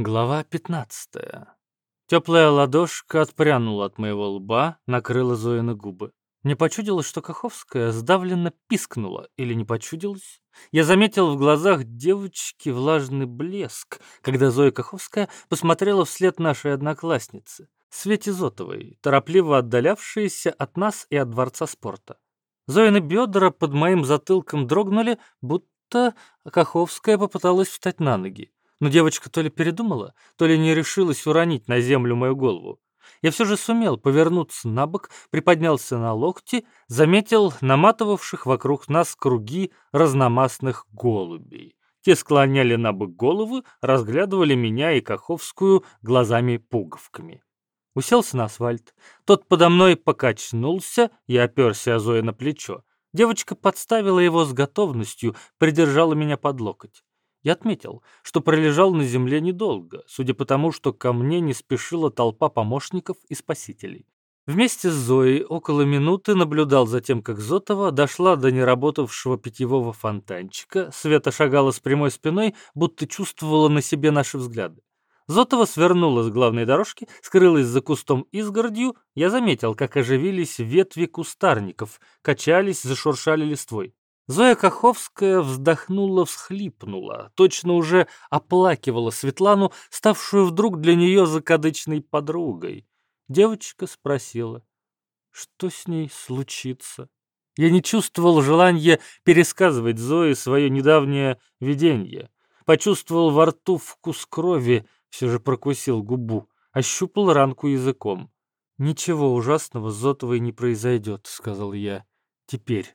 Глава 15. Теплая ладошка отпрянула от моего лба, накрыла Зоины губы. Мне почудилось, что Каховская сдавленно пискнула, или не почудилось. Я заметил в глазах девочки влажный блеск, когда Зоя Каховская посмотрела вслед нашей одноклассницы, Свете Зотовой, торопливо отдалявшейся от нас и от дворца спорта. Зоины бедра под моим затылком дрогнули, будто Каховская попыталась встать на ноги. Но девочка то ли передумала, то ли не решилась уронить на землю мою голову. Я все же сумел повернуться на бок, приподнялся на локти, заметил наматывавших вокруг нас круги разномастных голубей. Те склоняли на бок головы, разглядывали меня и Каховскую глазами-пуговками. Уселся на асфальт. Тот подо мной покачнулся, я оперся о Зоe на плечо. Девочка подставила его с готовностью, придержала меня под локоть. Я отметил, что пролежал на земле недолго, судя по тому, что ко мне не спешила толпа помощников и спасителей. Вместе с Зоей около минуты наблюдал за тем, как Зотова дошла до неработавшего питьевого фонтанчика. Света шагала с прямой спиной, будто чувствовала на себе наши взгляды. Зотова свернула с главной дорожки, скрылась за кустом изгородью. Я заметил, как оживились ветви кустарников, качались, зашуршали листвой. Зоя Каховская вздохнула-всхлипнула, точно уже оплакивала Светлану, ставшую вдруг для нее закадычной подругой. Девочка спросила, что с ней случится. Я не чувствовал желания пересказывать Зое свое недавнее видение. Почувствовал во рту вкус крови, все же прокусил губу, ощупал ранку языком. «Ничего ужасного с Зотовой не произойдет», — сказал я. «Теперь».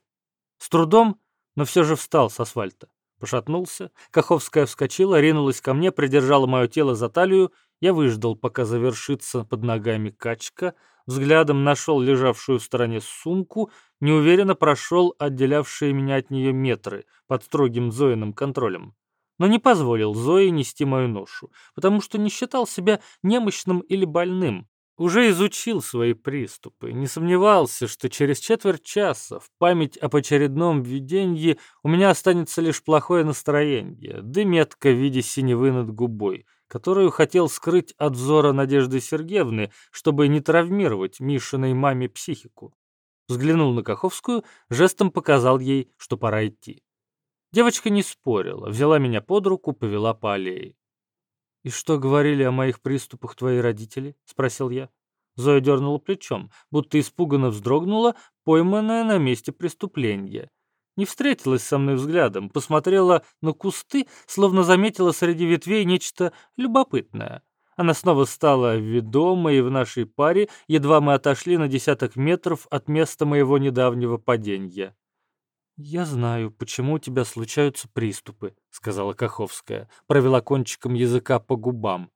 С трудом но все же встал с асфальта. Пошатнулся, Каховская вскочила, ринулась ко мне, придержала мое тело за талию. Я выждал, пока завершится под ногами качка, взглядом нашел лежавшую в стороне сумку, неуверенно прошел отделявшие меня от нее метры под строгим Зоиным контролем. Но не позволил Зое нести мою ношу, потому что не считал себя немощным или больным, уже изучил свои приступы, не сомневался, что через четверть часа в память об очередном видении у меня останется лишь плохое настроение, да метка в виде синевы над губой, которую хотел скрыть от взора Надежды Сергеевны, чтобы не травмировать Мишиной маме психику. Взглянул на Каховскую, жестом показал ей, что пора идти. Девочка не спорила, взяла меня под руку, повела по аллее. «И что говорили о моих приступах твои родители?» — спросил я. Зоя дернула плечом, будто испуганно вздрогнула, пойманная на месте преступления. Не встретилась со мной взглядом, посмотрела на кусты, словно заметила среди ветвей нечто любопытное. Она снова стала ведомой в нашей паре, едва мы отошли на десяток метров от места моего недавнего падения. «Я знаю, почему у тебя случаются приступы», — сказала Каховская, провела кончиком языка по губам.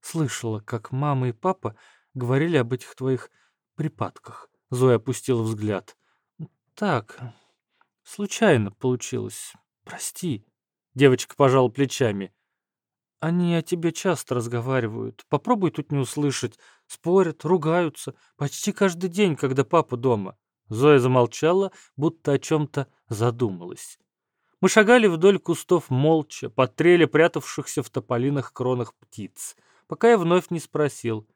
«Слышала, как мама и папа говорили об этих твоих припадках». Зоя опустила взгляд. «Так, случайно получилось. Прости». Девочка пожала плечами. «Они о тебе часто разговаривают. Попробуй тут не услышать. Спорят, ругаются. Почти каждый день, когда папа дома. Зоя замолчала, будто о чем-то задумалась. Мы шагали вдоль кустов молча, под трели прятавшихся в тополиных кронах птиц, пока я вновь не спросил,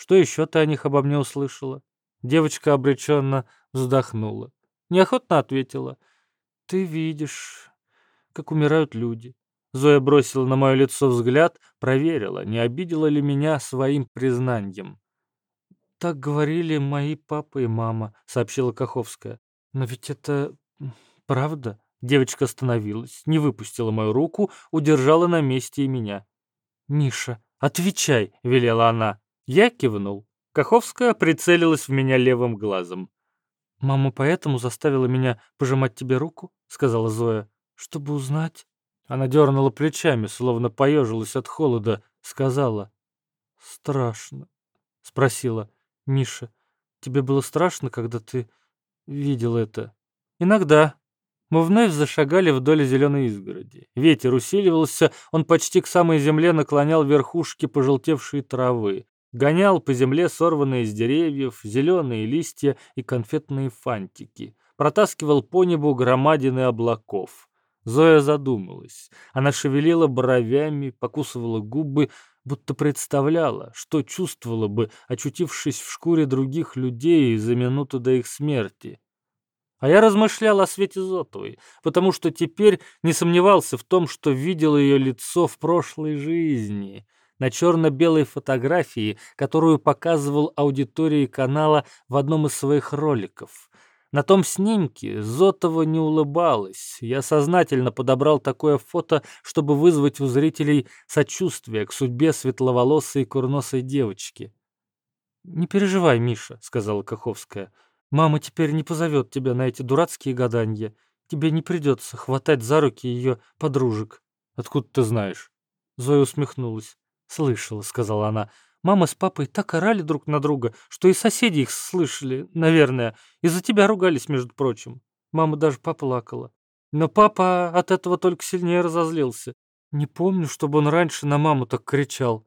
что еще ты о них обо мне услышала? Девочка обреченно вздохнула. Неохотно ответила. Ты видишь, как умирают люди. Зоя бросила на мое лицо взгляд, проверила, не обидела ли меня своим признанием. «Так говорили мои папа и мама», — сообщила Каховская. «Но ведь это правда?» Девочка остановилась, не выпустила мою руку, удержала на месте и меня. «Миша, отвечай!» — велела она. Я кивнул. Каховская прицелилась в меня левым глазом. «Мама поэтому заставила меня пожимать тебе руку?» — сказала Зоя. «Чтобы узнать?» Она дернула плечами, словно поежилась от холода, сказала. «Страшно?» — спросила. Миша, тебе было страшно, когда ты видел это? Иногда. Мы вновь зашагали вдоль зеленой изгороди. Ветер усиливался, он почти к самой земле наклонял верхушки пожелтевшей травы. Гонял по земле сорванные из деревьев, зеленые листья и конфетные фантики. Протаскивал по небу громадины облаков. Зоя задумалась. Она шевелила бровями, покусывала губы, будто представляла, что чувствовала бы, очутившись в шкуре других людей за минуту до их смерти. А я размышлял о Свете Зотовой, потому что теперь не сомневался в том, что видел ее лицо в прошлой жизни, на черно-белой фотографии, которую показывал аудитории канала в одном из своих роликов. На том снимке Зотова не улыбалась. Я сознательно подобрал такое фото, чтобы вызвать у зрителей сочувствие к судьбе светловолосой и курносой девочки. «Не переживай, Миша», — сказала Каховская. «Мама теперь не позовет тебя на эти дурацкие гадания. Тебе не придется хватать за руки ее подружек». «Откуда ты знаешь?» Зоя усмехнулась. «Слышала», — сказала она. Мама с папой так орали друг на друга, что и соседи их слышали, наверное. Из-за тебя ругались, между прочим. Мама даже поплакала. Но папа от этого только сильнее разозлился. Не помню, чтобы он раньше на маму так кричал.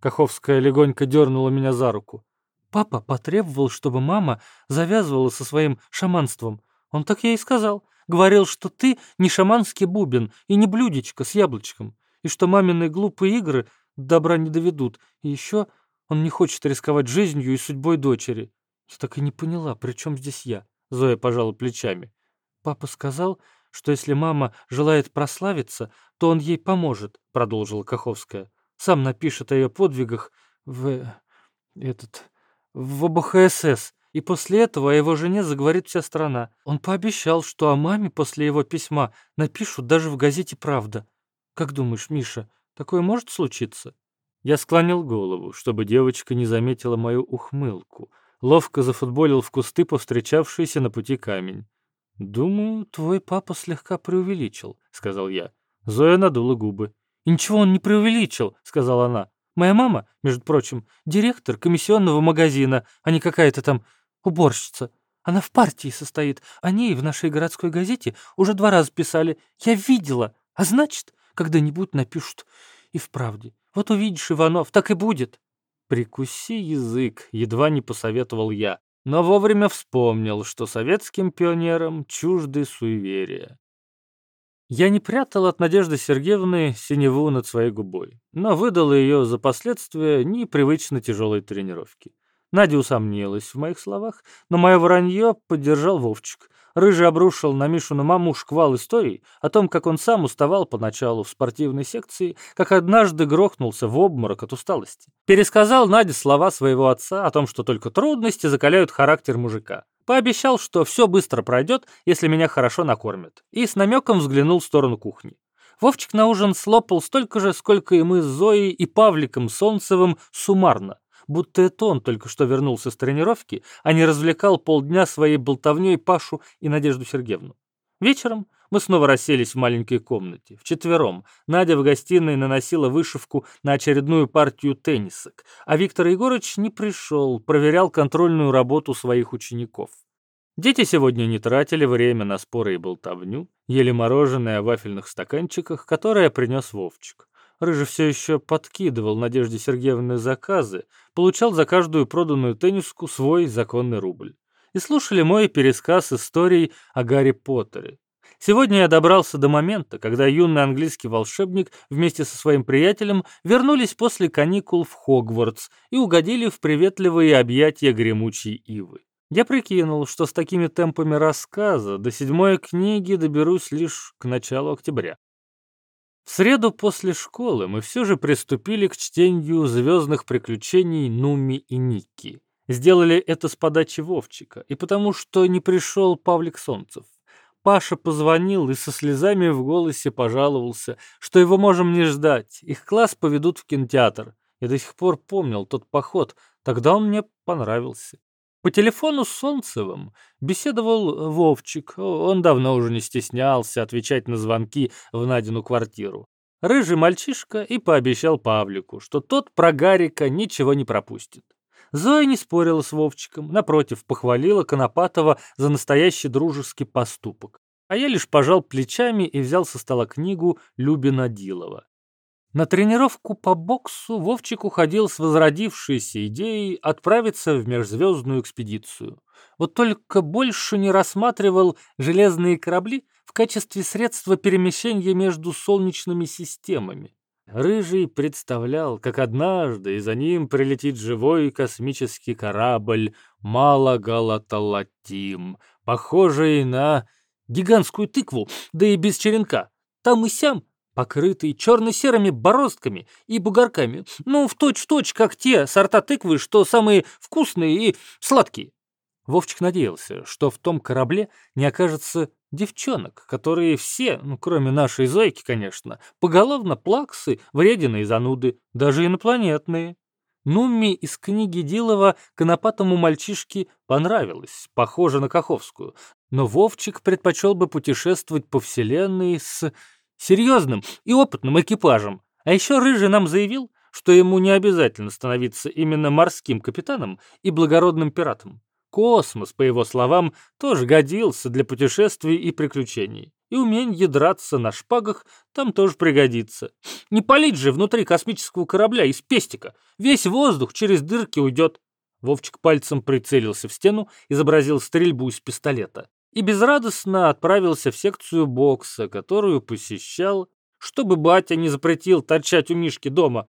Каховская легонько дернула меня за руку. Папа потребовал, чтобы мама завязывала со своим шаманством. Он так ей и сказал. Говорил, что ты не шаманский бубен и не блюдечко с яблочком, и что мамины глупые игры добра не доведут. И еще он не хочет рисковать жизнью и судьбой дочери. Я так и не поняла, при чем здесь я? Зоя пожала плечами. Папа сказал, что если мама желает прославиться, то он ей поможет, продолжила Каховская. Сам напишет о ее подвигах в... этот... в ОБХСС. И после этого о его жене заговорит вся страна. Он пообещал, что о маме после его письма напишут даже в газете «Правда». Как думаешь, Миша, Такое может случиться?» Я склонил голову, чтобы девочка не заметила мою ухмылку. Ловко зафутболил в кусты повстречавшийся на пути камень. «Думаю, твой папа слегка преувеличил», — сказал я. Зоя надула губы. «И ничего он не преувеличил», — сказала она. «Моя мама, между прочим, директор комиссионного магазина, а не какая-то там уборщица. Она в партии состоит. О ней в нашей городской газете уже два раза писали. Я видела. А значит, когда-нибудь напишут и вправде. Вот увидишь, Иванов, так и будет. Прикуси язык, едва не посоветовал я, но вовремя вспомнил, что советским пионерам чужды суеверия. Я не прятал от Надежды Сергеевны синеву над своей губой, но выдал ее за последствия непривычно тяжелой тренировки. Надя усомнилась в моих словах, но мое вранье поддержал Вовчик, Рыжий обрушил на Мишину маму шквал историй о том, как он сам уставал поначалу в спортивной секции, как однажды грохнулся в обморок от усталости. Пересказал Наде слова своего отца о том, что только трудности закаляют характер мужика. Пообещал, что все быстро пройдет, если меня хорошо накормят. И с намеком взглянул в сторону кухни. Вовчик на ужин слопал столько же, сколько и мы с Зоей и Павликом Солнцевым суммарно будто это он только что вернулся с тренировки, а не развлекал полдня своей болтовней Пашу и Надежду Сергеевну. Вечером мы снова расселись в маленькой комнате, вчетвером. Надя в гостиной наносила вышивку на очередную партию теннисок, а Виктор Егорович не пришел, проверял контрольную работу своих учеников. Дети сегодня не тратили время на споры и болтовню, ели мороженое в вафельных стаканчиках, которое принес Вовчик. Рыжий все еще подкидывал Надежде Сергеевне заказы, получал за каждую проданную тенниску свой законный рубль. И слушали мой пересказ историй о Гарри Поттере. Сегодня я добрался до момента, когда юный английский волшебник вместе со своим приятелем вернулись после каникул в Хогвартс и угодили в приветливые объятия гремучей ивы. Я прикинул, что с такими темпами рассказа до седьмой книги доберусь лишь к началу октября. В среду после школы мы все же приступили к чтению «Звездных приключений Нуми и Никки». Сделали это с подачи Вовчика, и потому что не пришел Павлик Солнцев. Паша позвонил и со слезами в голосе пожаловался, что его можем не ждать, их класс поведут в кинотеатр. Я до сих пор помнил тот поход, тогда он мне понравился. По телефону с Солнцевым беседовал Вовчик. Он давно уже не стеснялся отвечать на звонки в Надину квартиру. Рыжий мальчишка и пообещал Павлику, что тот про Гарика ничего не пропустит. Зоя не спорила с Вовчиком, напротив, похвалила Конопатова за настоящий дружеский поступок. А я лишь пожал плечами и взял со стола книгу Любина Дилова. На тренировку по боксу Вовчик уходил с возродившейся идеей отправиться в межзвездную экспедицию. Вот только больше не рассматривал железные корабли, в качестве средства перемещения между солнечными системами. Рыжий представлял, как однажды за ним прилетит живой космический корабль Малагалаталатим, похожий на гигантскую тыкву, да и без черенка. Там и сям, покрытый черно-серыми бороздками и бугорками, ну, в точь-в-точь, точь, как те сорта тыквы, что самые вкусные и сладкие. Вовчик надеялся, что в том корабле не окажется девчонок, которые все, ну, кроме нашей Зойки, конечно, поголовно плаксы, вредины и зануды, даже инопланетные. Нумми из книги Дилова конопатому мальчишке понравилось, похоже на Каховскую, но Вовчик предпочел бы путешествовать по вселенной с серьезным и опытным экипажем. А еще Рыжий нам заявил, что ему не обязательно становиться именно морским капитаном и благородным пиратом. Космос, по его словам, тоже годился для путешествий и приключений. И умение драться на шпагах там тоже пригодится. Не палить же внутри космического корабля из пестика. Весь воздух через дырки уйдет. Вовчик пальцем прицелился в стену, изобразил стрельбу из пистолета и безрадостно отправился в секцию бокса, которую посещал, чтобы батя не запретил торчать у Мишки дома.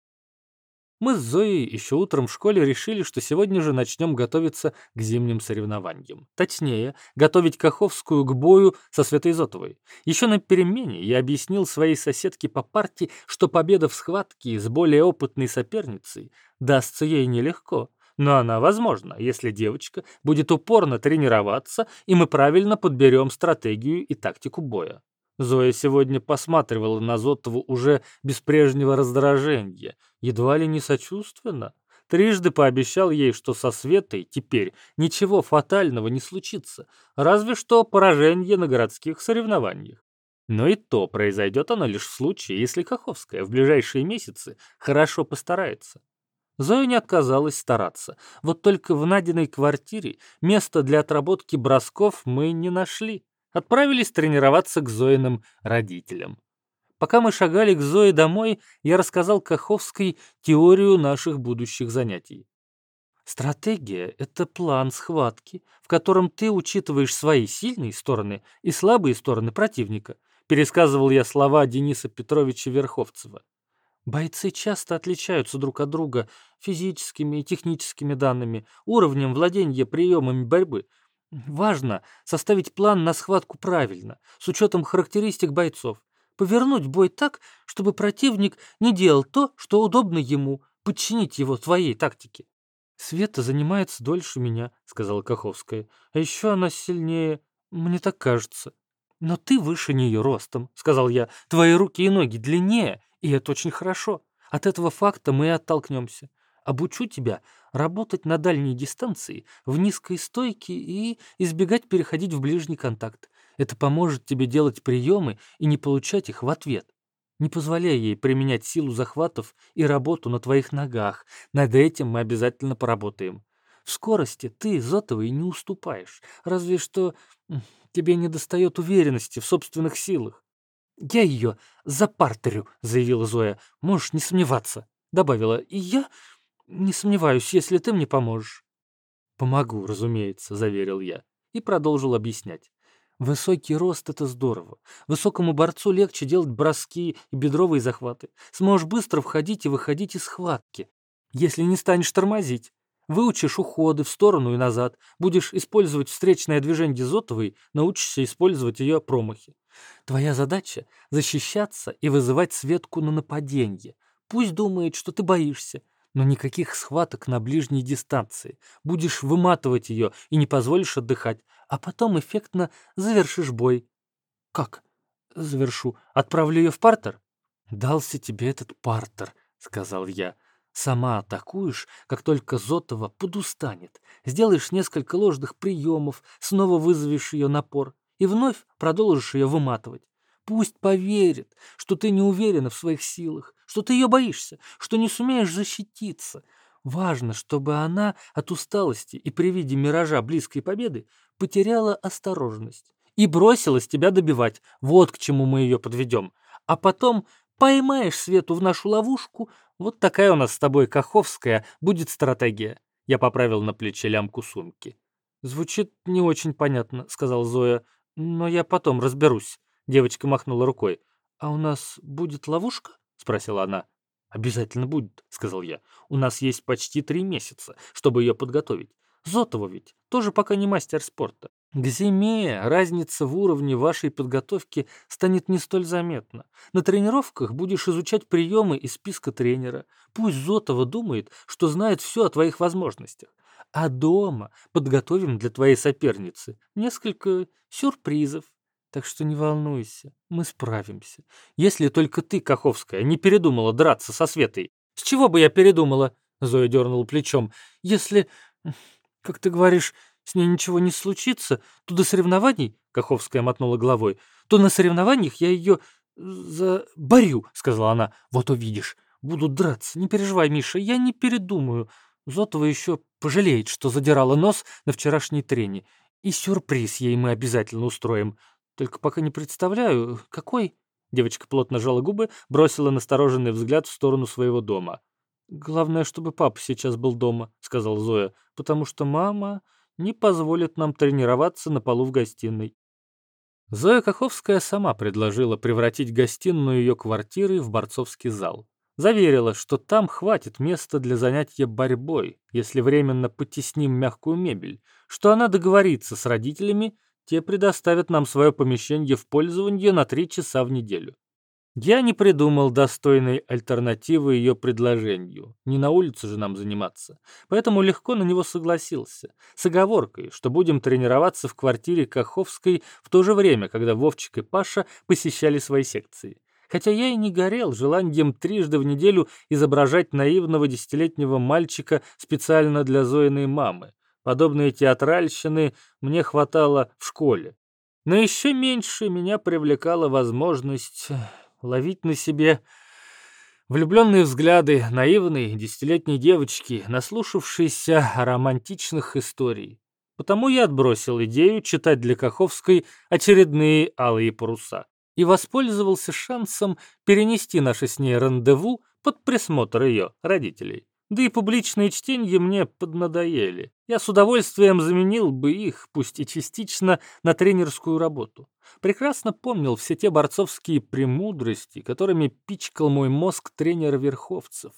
Мы с Зоей еще утром в школе решили, что сегодня же начнем готовиться к зимним соревнованиям. Точнее, готовить Каховскую к бою со Светой Зотовой. Еще на перемене я объяснил своей соседке по парте, что победа в схватке с более опытной соперницей дастся ей нелегко. Но она возможна, если девочка будет упорно тренироваться, и мы правильно подберем стратегию и тактику боя. Зоя сегодня посматривала на Зотову уже без прежнего раздражения, едва ли не сочувственно. Трижды пообещал ей, что со Светой теперь ничего фатального не случится, разве что поражение на городских соревнованиях. Но и то произойдет оно лишь в случае, если Каховская в ближайшие месяцы хорошо постарается. Зоя не отказалась стараться. Вот только в Надиной квартире места для отработки бросков мы не нашли. Отправились тренироваться к Зоиным родителям. Пока мы шагали к Зое домой, я рассказал Каховской теорию наших будущих занятий. Стратегия — это план схватки, в котором ты учитываешь свои сильные стороны и слабые стороны противника, пересказывал я слова Дениса Петровича Верховцева. Бойцы часто отличаются друг от друга физическими и техническими данными, уровнем владения приемами борьбы. Важно составить план на схватку правильно, с учетом характеристик бойцов. Повернуть бой так, чтобы противник не делал то, что удобно ему, подчинить его твоей тактике. «Света занимается дольше меня», — сказала Каховская. «А еще она сильнее, мне так кажется». «Но ты выше нее ростом», — сказал я. «Твои руки и ноги длиннее, и это очень хорошо. От этого факта мы и оттолкнемся. Обучу тебя работать на дальней дистанции, в низкой стойке и избегать переходить в ближний контакт. Это поможет тебе делать приемы и не получать их в ответ. Не позволяй ей применять силу захватов и работу на твоих ногах. Над этим мы обязательно поработаем. В скорости ты Зотовой не уступаешь, разве что тебе недостает уверенности в собственных силах. «Я ее запартерю», — заявила Зоя. «Можешь не сомневаться», — добавила. «И я не сомневаюсь, если ты мне поможешь». «Помогу, разумеется», — заверил я и продолжил объяснять. Высокий рост — это здорово. Высокому борцу легче делать броски и бедровые захваты. Сможешь быстро входить и выходить из схватки, если не станешь тормозить. Выучишь уходы в сторону и назад, будешь использовать встречное движение Зотовой, научишься использовать ее промахи. Твоя задача — защищаться и вызывать Светку на нападение. Пусть думает, что ты боишься, но никаких схваток на ближней дистанции. Будешь выматывать ее и не позволишь отдыхать, а потом эффектно завершишь бой. Как? Завершу. Отправлю ее в партер? Дался тебе этот партер, сказал я. Сама атакуешь, как только Зотова подустанет. Сделаешь несколько ложных приемов, снова вызовешь ее напор и вновь продолжишь ее выматывать. Пусть поверит, что ты не уверена в своих силах, что ты ее боишься, что не сумеешь защититься. Важно, чтобы она от усталости и при виде миража близкой победы потеряла осторожность и бросилась тебя добивать. Вот к чему мы ее подведем. А потом поймаешь Свету в нашу ловушку, вот такая у нас с тобой Каховская будет стратегия. Я поправил на плече лямку сумки. Звучит не очень понятно, сказал Зоя, но я потом разберусь. Девочка махнула рукой. «А у нас будет ловушка?» — спросила она. «Обязательно будет», — сказал я. «У нас есть почти три месяца, чтобы ее подготовить. Зотова ведь тоже пока не мастер спорта. К зиме разница в уровне вашей подготовки станет не столь заметна. На тренировках будешь изучать приемы из списка тренера. Пусть Зотова думает, что знает все о твоих возможностях. А дома подготовим для твоей соперницы несколько сюрпризов. Так что не волнуйся, мы справимся. Если только ты, Каховская, не передумала драться со Светой. С чего бы я передумала? Зоя дернула плечом. Если, как ты говоришь, с ней ничего не случится, то до соревнований, Каховская мотнула головой, то на соревнованиях я ее заборю, сказала она. Вот увидишь, буду драться, не переживай, Миша, я не передумаю. Зотова еще пожалеет, что задирала нос на вчерашней трене. И сюрприз ей мы обязательно устроим. Только пока не представляю, какой...» Девочка плотно сжала губы, бросила настороженный взгляд в сторону своего дома. «Главное, чтобы папа сейчас был дома», — сказал Зоя, «потому что мама не позволит нам тренироваться на полу в гостиной». Зоя Каховская сама предложила превратить гостиную ее квартиры в борцовский зал. Заверила, что там хватит места для занятия борьбой, если временно потесним мягкую мебель, что она договорится с родителями, те предоставят нам свое помещение в пользование на три часа в неделю. Я не придумал достойной альтернативы ее предложению. Не на улице же нам заниматься. Поэтому легко на него согласился. С оговоркой, что будем тренироваться в квартире Каховской в то же время, когда Вовчик и Паша посещали свои секции. Хотя я и не горел желанием трижды в неделю изображать наивного десятилетнего мальчика специально для Зоиной мамы. Подобные театральщины мне хватало в школе. Но еще меньше меня привлекала возможность э, ловить на себе влюбленные взгляды наивной десятилетней девочки, наслушавшейся романтичных историй. Потому я отбросил идею читать для Каховской очередные алые паруса и воспользовался шансом перенести наше с ней рандеву под присмотр ее родителей. Да и публичные чтения мне поднадоели. Я с удовольствием заменил бы их, пусть и частично, на тренерскую работу. Прекрасно помнил все те борцовские премудрости, которыми пичкал мой мозг тренер Верховцев.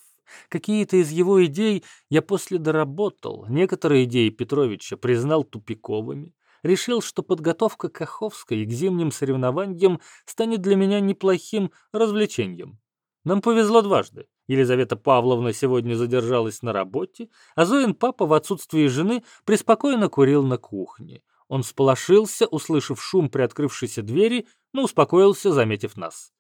Какие-то из его идей я после доработал, некоторые идеи Петровича признал тупиковыми. Решил, что подготовка Каховской к зимним соревнованиям станет для меня неплохим развлечением. Нам повезло дважды. Елизавета Павловна сегодня задержалась на работе, а Зоин папа в отсутствии жены преспокойно курил на кухне. Он сполошился, услышав шум при открывшейся двери, но успокоился, заметив нас.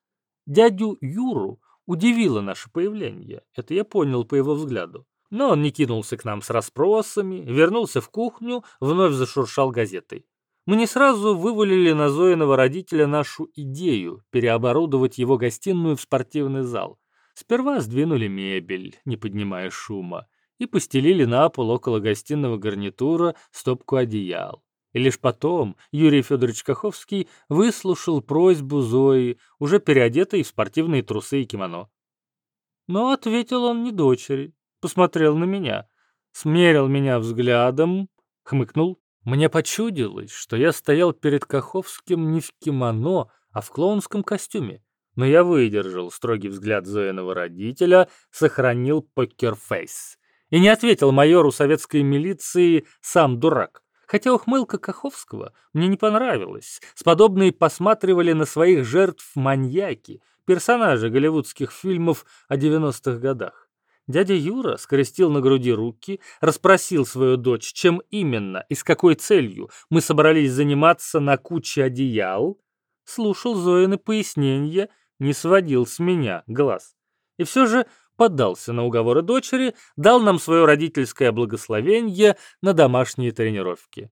Дядю Юру удивило наше появление, это я понял по его взгляду. Но он не кинулся к нам с расспросами, вернулся в кухню, вновь зашуршал газетой. Мы не сразу вывалили на Зоиного родителя нашу идею переоборудовать его гостиную в спортивный зал. Сперва сдвинули мебель, не поднимая шума, и постелили на пол около гостиного гарнитура стопку одеял. И лишь потом Юрий Федорович Каховский выслушал просьбу Зои, уже переодетой в спортивные трусы и кимоно. Но ответил он не дочери, посмотрел на меня, смерил меня взглядом, хмыкнул. Мне почудилось, что я стоял перед Каховским не в кимоно, а в клоунском костюме. Но я выдержал строгий взгляд Зоиного родителя, сохранил покерфейс. И не ответил майору советской милиции «сам дурак». Хотя ухмылка Каховского мне не понравилась. С подобной посматривали на своих жертв маньяки, персонажи голливудских фильмов о 90-х годах. Дядя Юра скрестил на груди руки, расспросил свою дочь, чем именно и с какой целью мы собрались заниматься на куче одеял, слушал Зоины пояснения не сводил с меня глаз. И все же поддался на уговоры дочери, дал нам свое родительское благословение на домашние тренировки.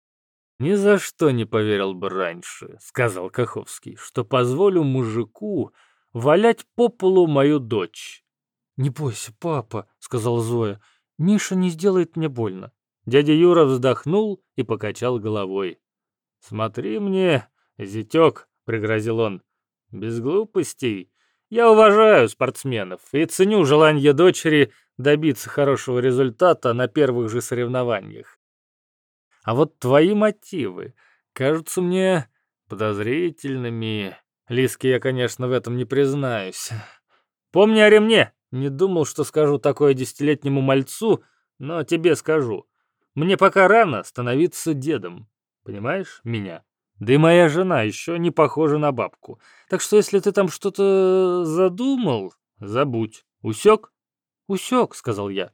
«Ни за что не поверил бы раньше», — сказал Каховский, «что позволю мужику валять по полу мою дочь». «Не бойся, папа», — сказала Зоя, — «Миша не сделает мне больно». Дядя Юра вздохнул и покачал головой. «Смотри мне, зятек», — пригрозил он, без глупостей. Я уважаю спортсменов и ценю желание дочери добиться хорошего результата на первых же соревнованиях. А вот твои мотивы кажутся мне подозрительными. Лиске я, конечно, в этом не признаюсь. Помни о ремне. Не думал, что скажу такое десятилетнему мальцу, но тебе скажу. Мне пока рано становиться дедом. Понимаешь меня? Да и моя жена еще не похожа на бабку. Так что если ты там что-то задумал, забудь. Усек? Усек, сказал я.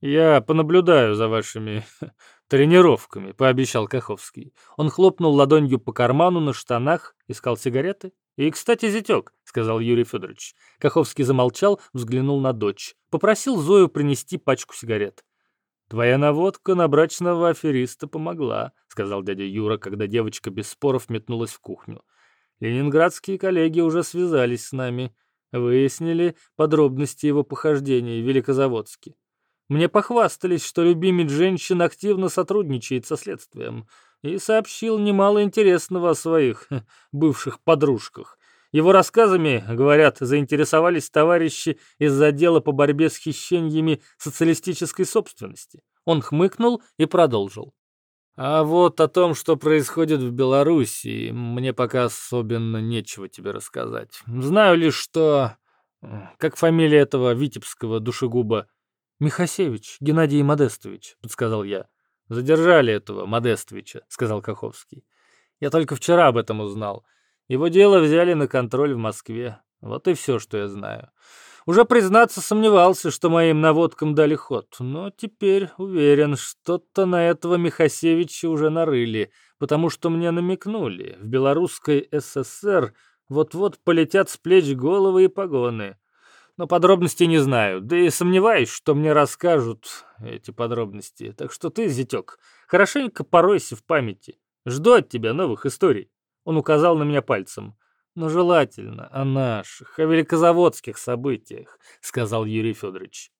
Я понаблюдаю за вашими тренировками, пообещал Каховский. Он хлопнул ладонью по карману на штанах, искал сигареты. «И, кстати, зятек», — сказал Юрий Федорович. Каховский замолчал, взглянул на дочь. Попросил Зою принести пачку сигарет. «Твоя наводка на брачного афериста помогла», — сказал дядя Юра, когда девочка без споров метнулась в кухню. «Ленинградские коллеги уже связались с нами, выяснили подробности его похождений в Великозаводске. Мне похвастались, что любимец женщин активно сотрудничает со следствием и сообщил немало интересного о своих бывших подружках. Его рассказами, говорят, заинтересовались товарищи из отдела по борьбе с хищениями социалистической собственности. Он хмыкнул и продолжил. А вот о том, что происходит в Беларуси, мне пока особенно нечего тебе рассказать. Знаю лишь, что... Как фамилия этого витебского душегуба? Михасевич Геннадий Модестович, подсказал я. «Задержали этого Модестовича», — сказал Каховский. «Я только вчера об этом узнал. Его дело взяли на контроль в Москве. Вот и все, что я знаю. Уже, признаться, сомневался, что моим наводкам дали ход, но теперь уверен, что-то на этого Михасевича уже нарыли, потому что мне намекнули, в белорусской ССР вот-вот полетят с плеч головы и погоны но подробностей не знаю, да и сомневаюсь, что мне расскажут эти подробности. Так что ты, зятек, хорошенько поройся в памяти. Жду от тебя новых историй. Он указал на меня пальцем. Но желательно о наших, о великозаводских событиях, сказал Юрий Федорович.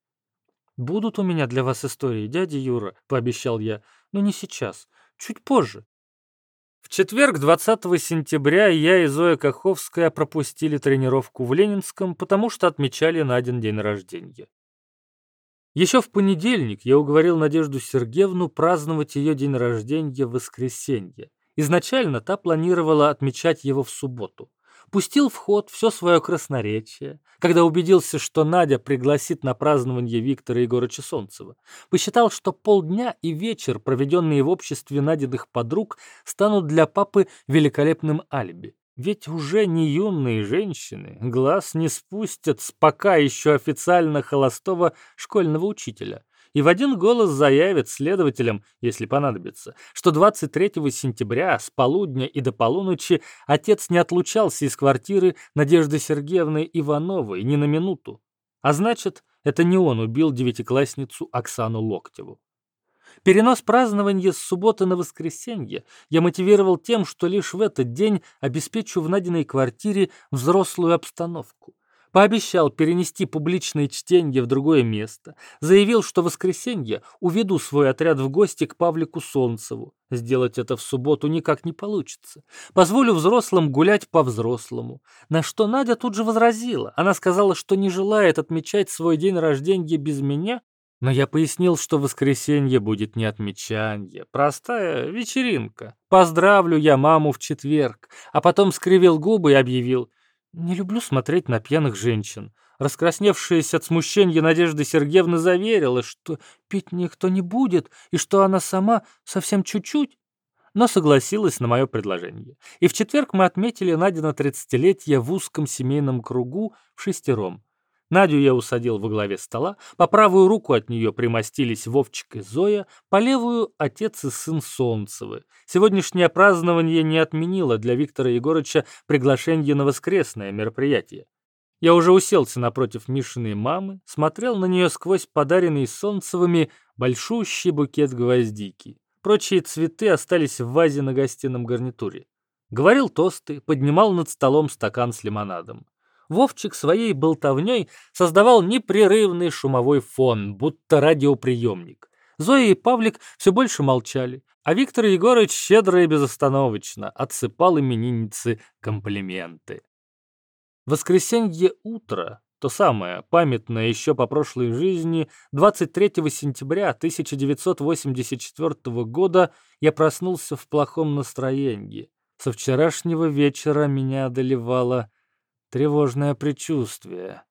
Будут у меня для вас истории, дядя Юра, пообещал я, но не сейчас, чуть позже. В четверг, 20 сентября, я и Зоя Каховская пропустили тренировку в Ленинском, потому что отмечали на один день рождения. Еще в понедельник я уговорил Надежду Сергеевну праздновать ее день рождения в воскресенье. Изначально та планировала отмечать его в субботу пустил в ход все свое красноречие, когда убедился, что Надя пригласит на празднование Виктора Егорыча Солнцева. Посчитал, что полдня и вечер, проведенные в обществе Надиных подруг, станут для папы великолепным алиби. Ведь уже не юные женщины глаз не спустят с пока еще официально холостого школьного учителя и в один голос заявит следователям, если понадобится, что 23 сентября с полудня и до полуночи отец не отлучался из квартиры Надежды Сергеевны Ивановой ни на минуту. А значит, это не он убил девятиклассницу Оксану Локтеву. Перенос празднования с субботы на воскресенье я мотивировал тем, что лишь в этот день обеспечу в Надиной квартире взрослую обстановку пообещал перенести публичные чтения в другое место, заявил, что в воскресенье уведу свой отряд в гости к Павлику Солнцеву. Сделать это в субботу никак не получится. Позволю взрослым гулять по-взрослому. На что Надя тут же возразила. Она сказала, что не желает отмечать свой день рождения без меня, но я пояснил, что воскресенье будет не отмечанье, простая вечеринка. Поздравлю я маму в четверг, а потом скривил губы и объявил – не люблю смотреть на пьяных женщин. Раскрасневшаяся от смущения Надежда Сергеевна заверила, что пить никто не будет, и что она сама совсем чуть-чуть. Но согласилась на мое предложение. И в четверг мы отметили Надина тридцатилетие в узком семейном кругу в шестером. Надю я усадил во главе стола, по правую руку от нее примостились Вовчик и Зоя, по левую — отец и сын Солнцевы. Сегодняшнее празднование не отменило для Виктора Егорыча приглашение на воскресное мероприятие. Я уже уселся напротив Мишиной мамы, смотрел на нее сквозь подаренный Солнцевыми большущий букет гвоздики. Прочие цветы остались в вазе на гостином гарнитуре. Говорил тосты, поднимал над столом стакан с лимонадом. Вовчик своей болтовней создавал непрерывный шумовой фон, будто радиоприемник. Зоя и Павлик все больше молчали, а Виктор Егорович щедро и безостановочно отсыпал имениннице комплименты. Воскресенье утро, то самое, памятное еще по прошлой жизни, 23 сентября 1984 года я проснулся в плохом настроении. Со вчерашнего вечера меня одолевало тревожное предчувствие.